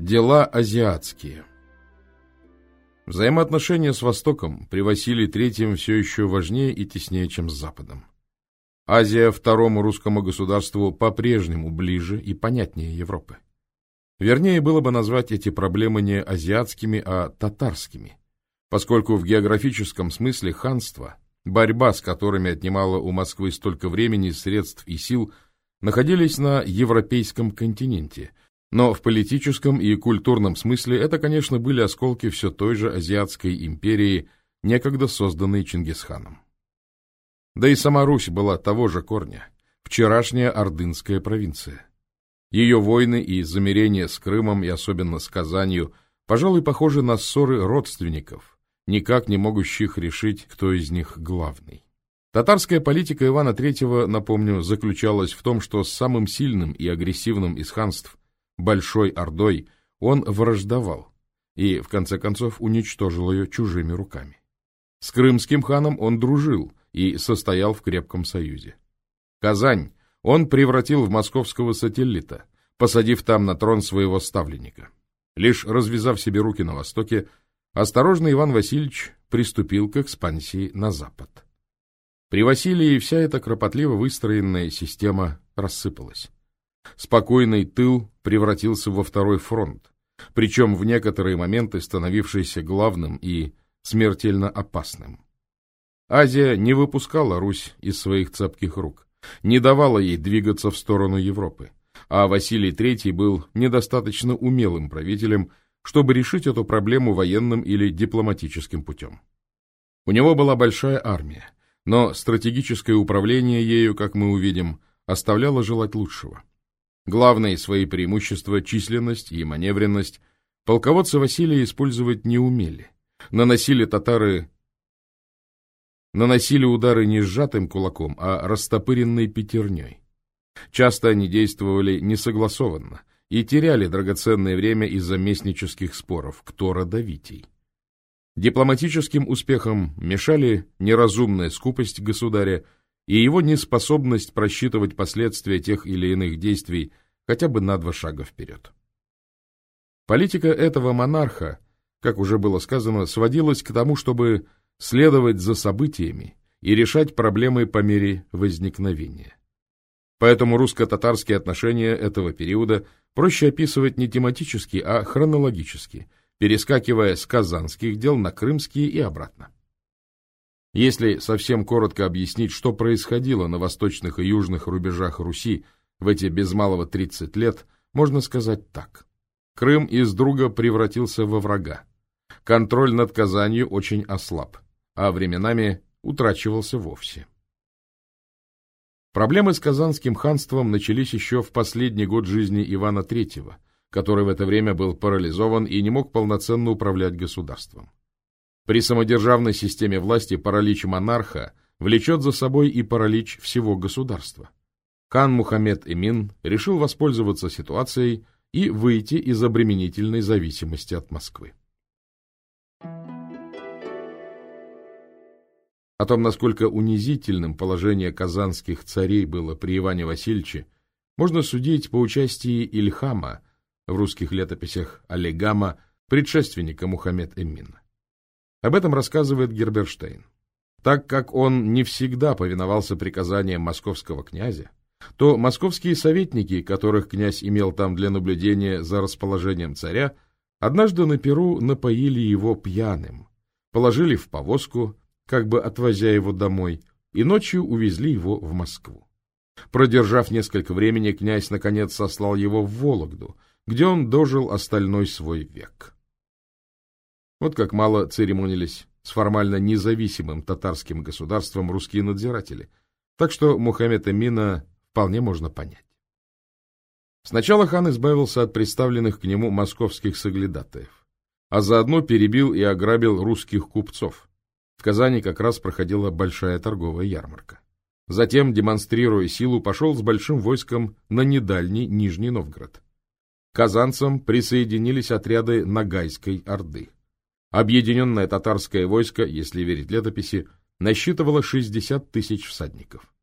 Дела азиатские Взаимоотношения с Востоком при Василии III все еще важнее и теснее, чем с Западом. Азия второму русскому государству по-прежнему ближе и понятнее Европы. Вернее было бы назвать эти проблемы не азиатскими, а татарскими, поскольку в географическом смысле ханство, борьба с которыми отнимала у Москвы столько времени, средств и сил, находились на европейском континенте – но в политическом и культурном смысле это, конечно, были осколки все той же Азиатской империи, некогда созданной Чингисханом. Да и сама Русь была того же корня, вчерашняя ордынская провинция. Ее войны и замерения с Крымом и особенно с Казанью, пожалуй, похожи на ссоры родственников, никак не могущих решить, кто из них главный. Татарская политика Ивана III, напомню, заключалась в том, что с самым сильным и агрессивным из ханств Большой Ордой, он враждовал и, в конце концов, уничтожил ее чужими руками. С крымским ханом он дружил и состоял в крепком союзе. Казань он превратил в московского сателлита, посадив там на трон своего ставленника. Лишь развязав себе руки на востоке, осторожно Иван Васильевич приступил к экспансии на запад. При Василии вся эта кропотливо выстроенная система рассыпалась. Спокойный тыл превратился во второй фронт, причем в некоторые моменты становившийся главным и смертельно опасным. Азия не выпускала Русь из своих цепких рук, не давала ей двигаться в сторону Европы, а Василий III был недостаточно умелым правителем, чтобы решить эту проблему военным или дипломатическим путем. У него была большая армия, но стратегическое управление ею, как мы увидим, оставляло желать лучшего. Главные свои преимущества, численность и маневренность, полководцы Василия использовать не умели. Наносили татары наносили удары не сжатым кулаком, а растопыренной пятерней. Часто они действовали несогласованно и теряли драгоценное время из-за местнических споров, кто родовитей. Дипломатическим успехам мешали неразумная скупость государя и его неспособность просчитывать последствия тех или иных действий хотя бы на два шага вперед. Политика этого монарха, как уже было сказано, сводилась к тому, чтобы следовать за событиями и решать проблемы по мере возникновения. Поэтому русско-татарские отношения этого периода проще описывать не тематически, а хронологически, перескакивая с казанских дел на крымские и обратно. Если совсем коротко объяснить, что происходило на восточных и южных рубежах Руси в эти без малого 30 лет, можно сказать так. Крым из друга превратился во врага. Контроль над Казанью очень ослаб, а временами утрачивался вовсе. Проблемы с Казанским ханством начались еще в последний год жизни Ивана III, который в это время был парализован и не мог полноценно управлять государством. При самодержавной системе власти паралич монарха влечет за собой и паралич всего государства. Хан Мухаммед Эмин решил воспользоваться ситуацией и выйти из обременительной зависимости от Москвы. О том, насколько унизительным положение казанских царей было при Иване Васильевиче, можно судить по участии Ильхама в русских летописях Олегама, предшественника Мухаммед Эмина. Об этом рассказывает Герберштейн. Так как он не всегда повиновался приказаниям московского князя, то московские советники, которых князь имел там для наблюдения за расположением царя, однажды на Перу напоили его пьяным, положили в повозку, как бы отвозя его домой, и ночью увезли его в Москву. Продержав несколько времени, князь наконец сослал его в Вологду, где он дожил остальной свой век. Вот как мало церемонились с формально независимым татарским государством русские надзиратели. Так что Мухаммед Амина вполне можно понять. Сначала хан избавился от представленных к нему московских соглядатаев, а заодно перебил и ограбил русских купцов. В Казани как раз проходила большая торговая ярмарка. Затем, демонстрируя силу, пошел с большим войском на недальний Нижний Новгород. К казанцам присоединились отряды Нагайской Орды. Объединенное татарское войско, если верить летописи, насчитывало 60 тысяч всадников.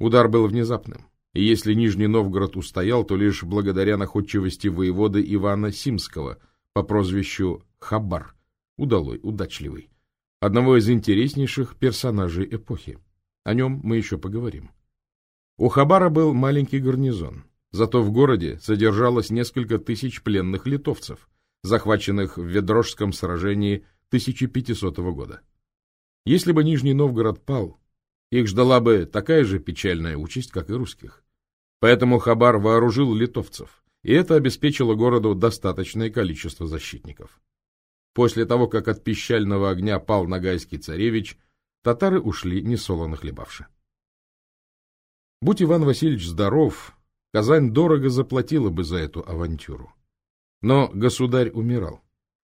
Удар был внезапным, и если Нижний Новгород устоял, то лишь благодаря находчивости воеводы Ивана Симского по прозвищу Хабар, удалой, удачливый, одного из интереснейших персонажей эпохи. О нем мы еще поговорим. У Хабара был маленький гарнизон, зато в городе содержалось несколько тысяч пленных литовцев, захваченных в Ведрожском сражении 1500 года. Если бы Нижний Новгород пал, их ждала бы такая же печальная участь, как и русских. Поэтому Хабар вооружил литовцев, и это обеспечило городу достаточное количество защитников. После того, как от пищального огня пал Нагайский царевич, татары ушли несолоно хлебавши. Будь Иван Васильевич здоров, Казань дорого заплатила бы за эту авантюру. Но государь умирал,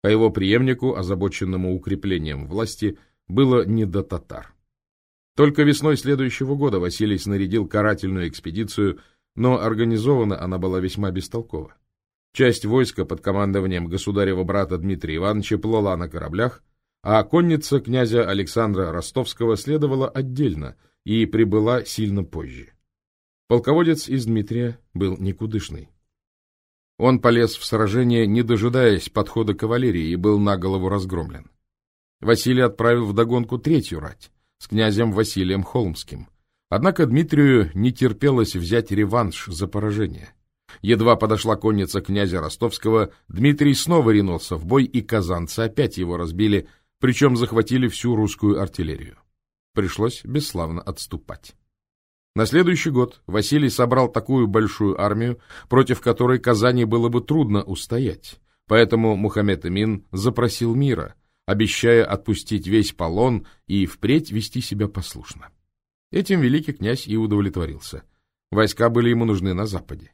а его преемнику, озабоченному укреплением власти, было не до татар. Только весной следующего года Василий снарядил карательную экспедицию, но организована она была весьма бестолково. Часть войска под командованием государева брата Дмитрия Ивановича плыла на кораблях, а конница князя Александра Ростовского следовала отдельно и прибыла сильно позже. Полководец из Дмитрия был никудышный. Он полез в сражение, не дожидаясь подхода кавалерии, и был на голову разгромлен. Василий отправил в догонку третью рать с князем Василием Холмским. Однако Дмитрию не терпелось взять реванш за поражение. Едва подошла конница князя Ростовского, Дмитрий снова ринулся в бой, и казанцы опять его разбили, причем захватили всю русскую артиллерию. Пришлось бесславно отступать. На следующий год Василий собрал такую большую армию, против которой Казани было бы трудно устоять, поэтому Мухаммед Эмин запросил мира, обещая отпустить весь полон и впредь вести себя послушно. Этим великий князь и удовлетворился. Войска были ему нужны на западе.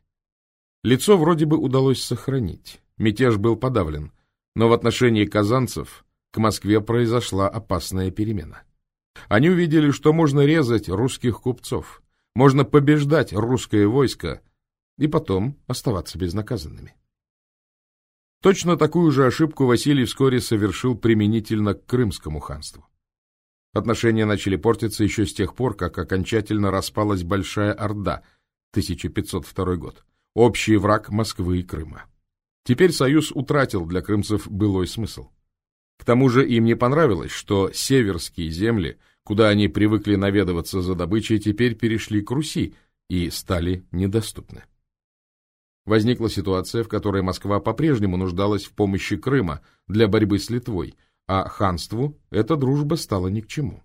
Лицо вроде бы удалось сохранить, мятеж был подавлен, но в отношении казанцев к Москве произошла опасная перемена. Они увидели, что можно резать русских купцов, можно побеждать русское войско и потом оставаться безнаказанными. Точно такую же ошибку Василий вскоре совершил применительно к Крымскому ханству. Отношения начали портиться еще с тех пор, как окончательно распалась Большая Орда, 1502 год, общий враг Москвы и Крыма. Теперь союз утратил для крымцев былой смысл. К тому же им не понравилось, что северские земли, куда они привыкли наведываться за добычей, теперь перешли к Руси и стали недоступны возникла ситуация, в которой Москва по-прежнему нуждалась в помощи Крыма для борьбы с Литвой, а ханству эта дружба стала ни к чему.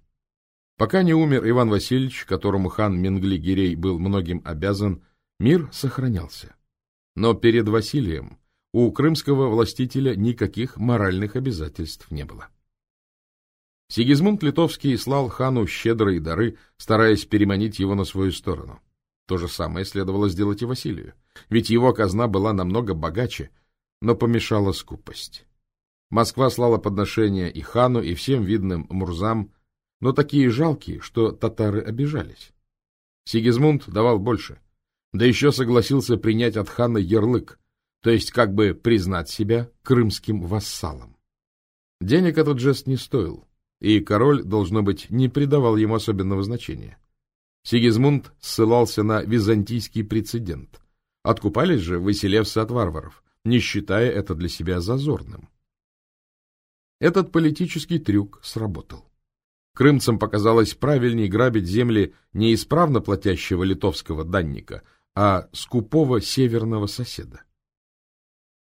Пока не умер Иван Васильевич, которому хан Менгли-Гирей был многим обязан, мир сохранялся. Но перед Василием у крымского властителя никаких моральных обязательств не было. Сигизмунд Литовский слал хану щедрые дары, стараясь переманить его на свою сторону. То же самое следовало сделать и Василию, ведь его казна была намного богаче, но помешала скупость. Москва слала подношения и хану, и всем видным мурзам, но такие жалкие, что татары обижались. Сигизмунд давал больше, да еще согласился принять от хана ярлык, то есть как бы признать себя крымским вассалом. Денег этот жест не стоил, и король, должно быть, не придавал ему особенного значения. Сигизмунд ссылался на византийский прецедент. Откупались же выселевцы от варваров, не считая это для себя зазорным. Этот политический трюк сработал. Крымцам показалось правильнее грабить земли не исправно платящего литовского данника, а скупого северного соседа.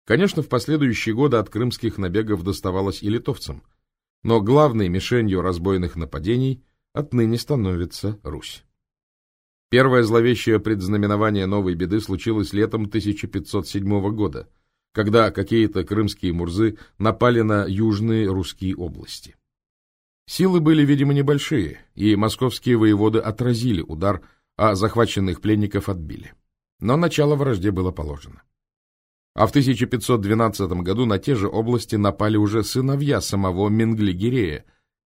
Конечно, в последующие годы от крымских набегов доставалось и литовцам, но главной мишенью разбойных нападений отныне становится Русь. Первое зловещее предзнаменование новой беды случилось летом 1507 года, когда какие-то крымские мурзы напали на южные русские области. Силы были, видимо, небольшие, и московские воеводы отразили удар, а захваченных пленников отбили. Но начало вражде было положено. А в 1512 году на те же области напали уже сыновья самого Менгли-Гирея,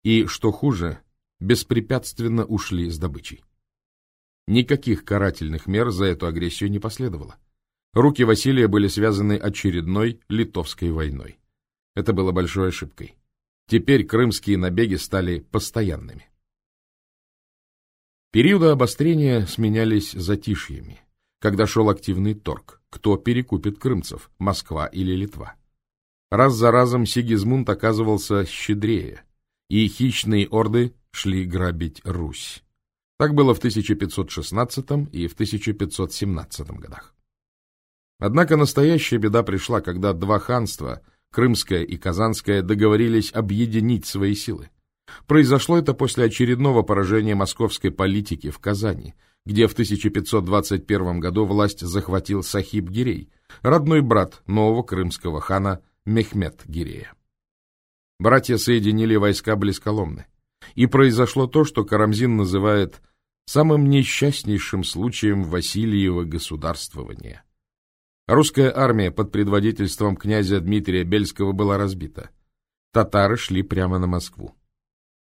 и, что хуже, беспрепятственно ушли с добычей. Никаких карательных мер за эту агрессию не последовало. Руки Василия были связаны очередной литовской войной. Это было большой ошибкой. Теперь крымские набеги стали постоянными. Периоды обострения сменялись затишьями, когда шел активный торг, кто перекупит крымцев, Москва или Литва. Раз за разом Сигизмунд оказывался щедрее, и хищные орды шли грабить Русь. Так было в 1516 и в 1517 годах. Однако настоящая беда пришла, когда два ханства, Крымское и Казанское, договорились объединить свои силы. Произошло это после очередного поражения московской политики в Казани, где в 1521 году власть захватил Сахиб Гирей, родной брат нового крымского хана Мехмед Гирея. Братья соединили войска близ Коломны. И произошло то, что Карамзин называет самым несчастнейшим случаем Васильева государствования. Русская армия под предводительством князя Дмитрия Бельского была разбита. Татары шли прямо на Москву.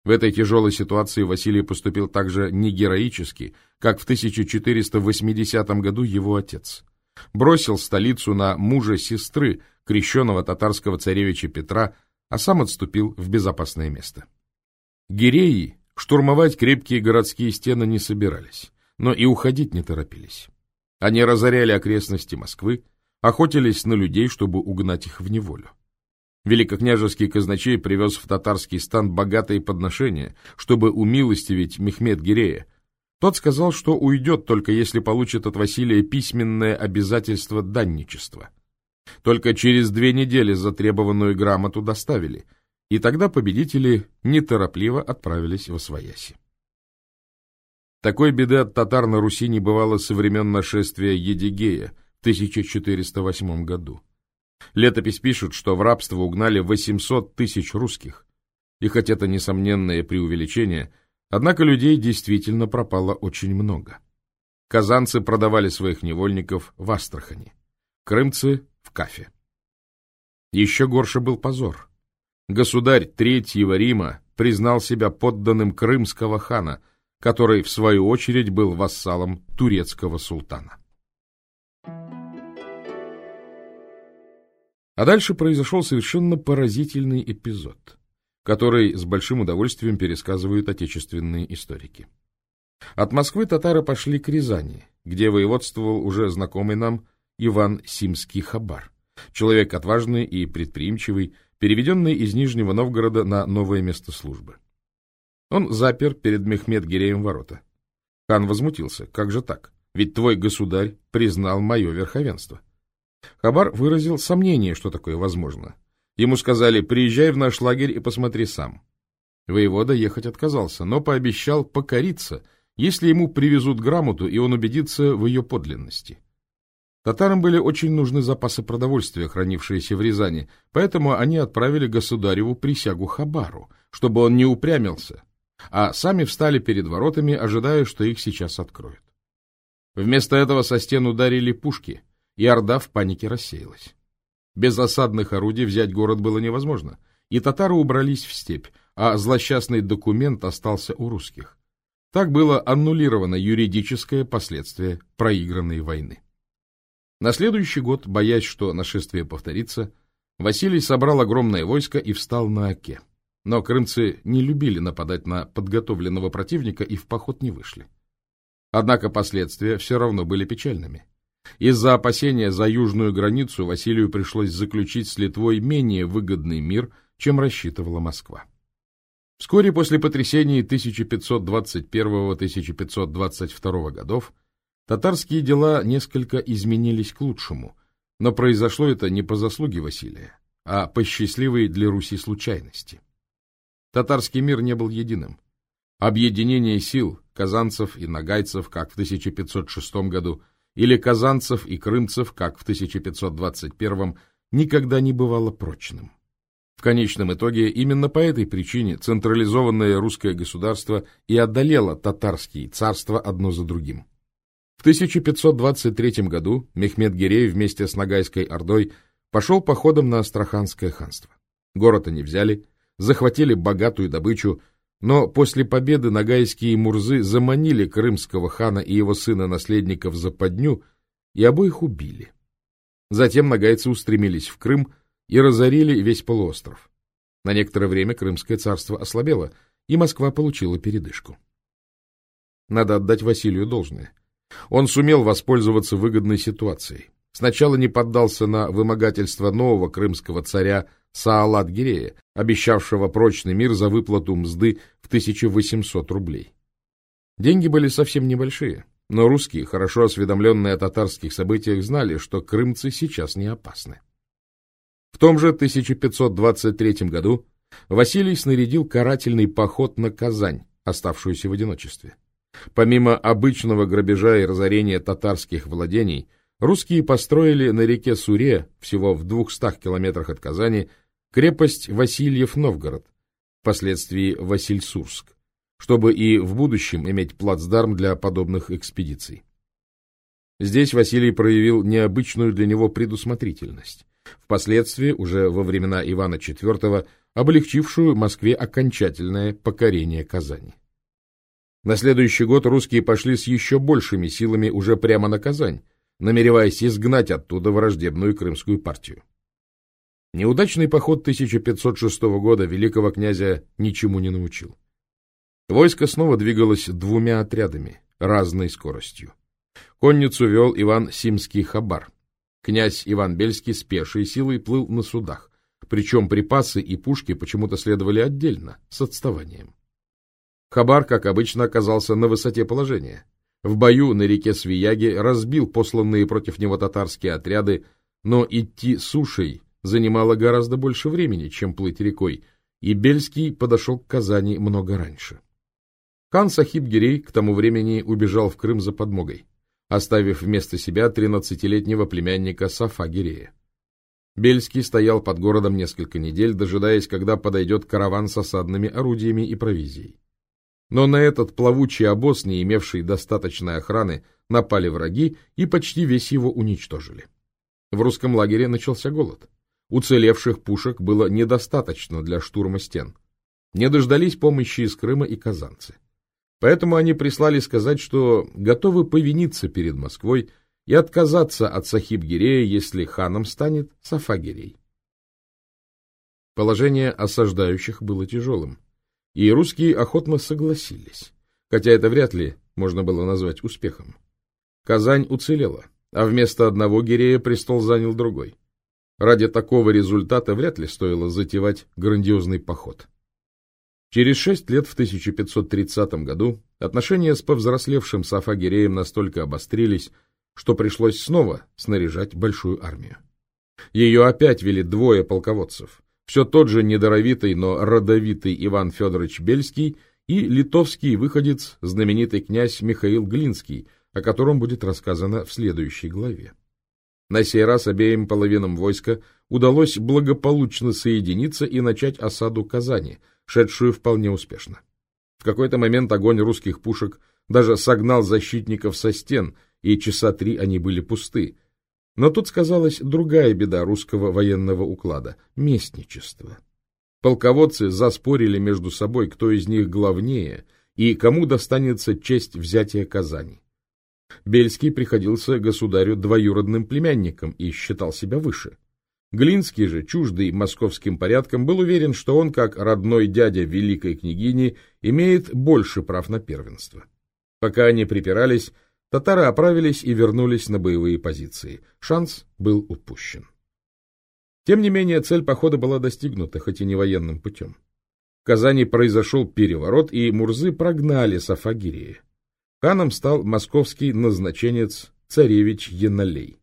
В этой тяжелой ситуации Василий поступил также не героически, как в 1480 году его отец. Бросил столицу на мужа сестры, крещенного татарского царевича Петра, а сам отступил в безопасное место. Гиреи штурмовать крепкие городские стены не собирались, но и уходить не торопились. Они разоряли окрестности Москвы, охотились на людей, чтобы угнать их в неволю. Великокняжеский казначей привез в татарский стан богатые подношения, чтобы умилостивить Мехмед Гирея. Тот сказал, что уйдет, только если получит от Василия письменное обязательство данничества. Только через две недели затребованную грамоту доставили, и тогда победители неторопливо отправились во свояси. Такой беды от татар на Руси не бывало со времен нашествия Едигея в 1408 году. Летопись пишет, что в рабство угнали 800 тысяч русских. И хоть это несомненное преувеличение, однако людей действительно пропало очень много. Казанцы продавали своих невольников в Астрахани, крымцы — в Кафе. Еще горше был позор. Государь Третьего Рима признал себя подданным крымского хана, который, в свою очередь, был вассалом турецкого султана. А дальше произошел совершенно поразительный эпизод, который с большим удовольствием пересказывают отечественные историки. От Москвы татары пошли к Рязани, где воеводствовал уже знакомый нам Иван Симский Хабар, человек отважный и предприимчивый, переведенный из Нижнего Новгорода на новое место службы. Он запер перед Мехмед-Гиреем ворота. Хан возмутился. Как же так? Ведь твой государь признал мое верховенство. Хабар выразил сомнение, что такое возможно. Ему сказали, приезжай в наш лагерь и посмотри сам. Воевода ехать отказался, но пообещал покориться, если ему привезут грамоту, и он убедится в ее подлинности. Татарам были очень нужны запасы продовольствия, хранившиеся в Рязани, поэтому они отправили государеву присягу Хабару, чтобы он не упрямился, а сами встали перед воротами, ожидая, что их сейчас откроют. Вместо этого со стен ударили пушки — и Орда в панике рассеялась. Без осадных орудий взять город было невозможно, и татары убрались в степь, а злосчастный документ остался у русских. Так было аннулировано юридическое последствие проигранной войны. На следующий год, боясь, что нашествие повторится, Василий собрал огромное войско и встал на Оке. Но крымцы не любили нападать на подготовленного противника и в поход не вышли. Однако последствия все равно были печальными. Из-за опасения за южную границу Василию пришлось заключить с Литвой менее выгодный мир, чем рассчитывала Москва. Вскоре после потрясений 1521-1522 годов татарские дела несколько изменились к лучшему, но произошло это не по заслуге Василия, а по счастливой для Руси случайности. Татарский мир не был единым. Объединение сил казанцев и нагайцев, как в 1506 году, или казанцев и крымцев, как в 1521 никогда не бывало прочным. В конечном итоге именно по этой причине централизованное русское государство и одолело татарские царства одно за другим. В 1523 году Мехмед Гирей вместе с Ногайской Ордой пошел походом на Астраханское ханство. Город они взяли, захватили богатую добычу, но после победы нагайские мурзы заманили крымского хана и его сына-наследника в западню и обоих убили. Затем нагайцы устремились в Крым и разорили весь полуостров. На некоторое время Крымское царство ослабело, и Москва получила передышку. Надо отдать Василию должное. Он сумел воспользоваться выгодной ситуацией. Сначала не поддался на вымогательство нового крымского царя Саалат-Гирея, обещавшего прочный мир за выплату мзды в 1800 рублей. Деньги были совсем небольшие, но русские, хорошо осведомленные о татарских событиях, знали, что крымцы сейчас не опасны. В том же 1523 году Василий снарядил карательный поход на Казань, оставшуюся в одиночестве. Помимо обычного грабежа и разорения татарских владений, русские построили на реке Суре, всего в 200 километрах от Казани, крепость Васильев-Новгород, впоследствии Васильсурск, чтобы и в будущем иметь плацдарм для подобных экспедиций. Здесь Василий проявил необычную для него предусмотрительность впоследствии, уже во времена Ивана IV, облегчившую Москве окончательное покорение Казани. На следующий год русские пошли с еще большими силами уже прямо на Казань, намереваясь изгнать оттуда враждебную крымскую партию. Неудачный поход 1506 года великого князя ничему не научил. Войско снова двигалось двумя отрядами, разной скоростью. Конницу вел Иван Симский Хабар, Князь Иван Бельский с пешей силой плыл на судах, причем припасы и пушки почему-то следовали отдельно, с отставанием. Хабар, как обычно, оказался на высоте положения. В бою на реке Свияги разбил посланные против него татарские отряды, но идти сушей занимало гораздо больше времени, чем плыть рекой, и Бельский подошел к Казани много раньше. Хан Сахиб Гирей к тому времени убежал в Крым за подмогой оставив вместо себя тринадцатилетнего племянника Сафа Гирея. Бельский стоял под городом несколько недель, дожидаясь, когда подойдет караван с осадными орудиями и провизией. Но на этот плавучий обоз, не имевший достаточной охраны, напали враги и почти весь его уничтожили. В русском лагере начался голод. Уцелевших пушек было недостаточно для штурма стен. Не дождались помощи из Крыма и казанцы. Поэтому они прислали сказать, что готовы повиниться перед Москвой и отказаться от Сахиб-Гирея, если ханом станет Сафагирей. Положение осаждающих было тяжелым, и русские охотно согласились, хотя это вряд ли можно было назвать успехом. Казань уцелела, а вместо одного Гирея престол занял другой. Ради такого результата вряд ли стоило затевать грандиозный поход. Через шесть лет, в 1530 году, отношения с повзрослевшим Сафагиреем настолько обострились, что пришлось снова снаряжать большую армию. Ее опять вели двое полководцев. Все тот же недоровитый, но родовитый Иван Федорович Бельский и литовский выходец, знаменитый князь Михаил Глинский, о котором будет рассказано в следующей главе. На сей раз обеим половинам войска удалось благополучно соединиться и начать осаду Казани – шедшую вполне успешно. В какой-то момент огонь русских пушек даже согнал защитников со стен, и часа три они были пусты. Но тут сказалась другая беда русского военного уклада — местничество. Полководцы заспорили между собой, кто из них главнее и кому достанется честь взятия Казани. Бельский приходился государю двоюродным племянником и считал себя выше. Глинский же, чуждый московским порядкам, был уверен, что он, как родной дядя великой княгини, имеет больше прав на первенство. Пока они припирались, татары оправились и вернулись на боевые позиции. Шанс был упущен. Тем не менее, цель похода была достигнута, хоть и не военным путем. В Казани произошел переворот, и Мурзы прогнали Сафагирия. Ханом стал московский назначенец царевич Яналей,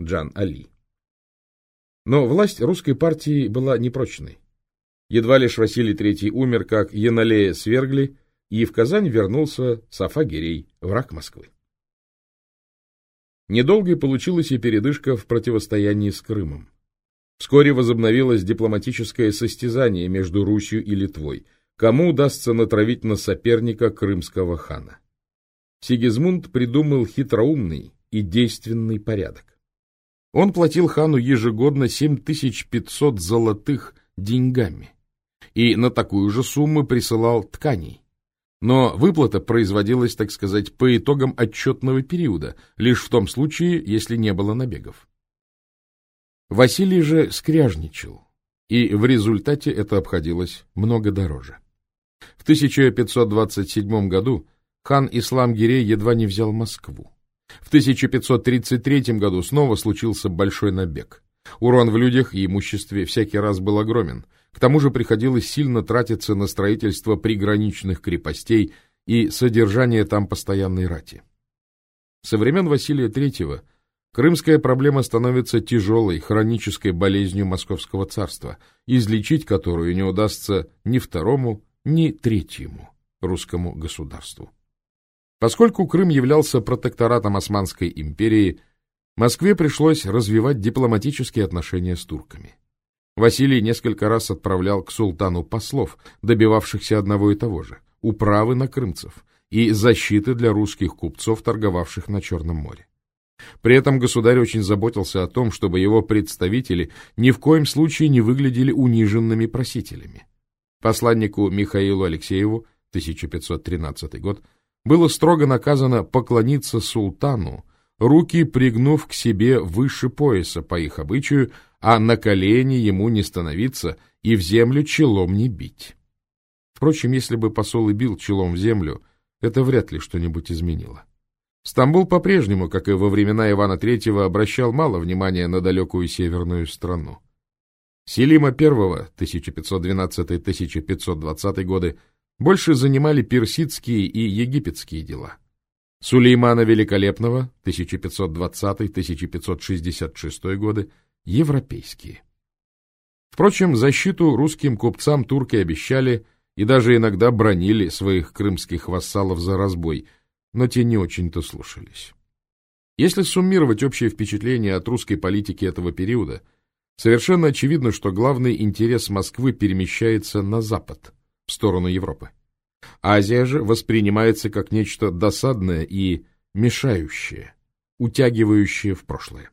Джан Али. Но власть русской партии была непрочной. Едва лишь Василий III умер, как Яналея свергли, и в Казань вернулся Сафа Гирей, враг Москвы. Недолгой получилась и передышка в противостоянии с Крымом. Вскоре возобновилось дипломатическое состязание между Русью и Литвой, кому удастся натравить на соперника крымского хана. Сигизмунд придумал хитроумный и действенный порядок. Он платил хану ежегодно 7500 золотых деньгами и на такую же сумму присылал тканей. Но выплата производилась, так сказать, по итогам отчетного периода, лишь в том случае, если не было набегов. Василий же скряжничал, и в результате это обходилось много дороже. В 1527 году хан Ислам Гирей едва не взял Москву. В 1533 году снова случился большой набег. Урон в людях и имуществе всякий раз был огромен. К тому же приходилось сильно тратиться на строительство приграничных крепостей и содержание там постоянной рати. Со времен Василия III крымская проблема становится тяжелой хронической болезнью Московского царства, излечить которую не удастся ни второму, ни третьему русскому государству. Поскольку Крым являлся протекторатом Османской империи, Москве пришлось развивать дипломатические отношения с турками. Василий несколько раз отправлял к султану послов, добивавшихся одного и того же – управы на крымцев и защиты для русских купцов, торговавших на Черном море. При этом государь очень заботился о том, чтобы его представители ни в коем случае не выглядели униженными просителями. Посланнику Михаилу Алексееву, 1513 год, было строго наказано поклониться султану, руки пригнув к себе выше пояса по их обычаю, а на колени ему не становиться и в землю челом не бить. Впрочем, если бы посол и бил челом в землю, это вряд ли что-нибудь изменило. Стамбул по-прежнему, как и во времена Ивана III, обращал мало внимания на далекую северную страну. Селима I, 1512-1520 годы, больше занимали персидские и египетские дела. Сулеймана Великолепного, 1520-1566 годы, европейские. Впрочем, защиту русским купцам турки обещали и даже иногда бронили своих крымских вассалов за разбой, но те не очень-то слушались. Если суммировать общее впечатление от русской политики этого периода, совершенно очевидно, что главный интерес Москвы перемещается на запад, в сторону Европы. Азия же воспринимается как нечто досадное и мешающее, утягивающее в прошлое.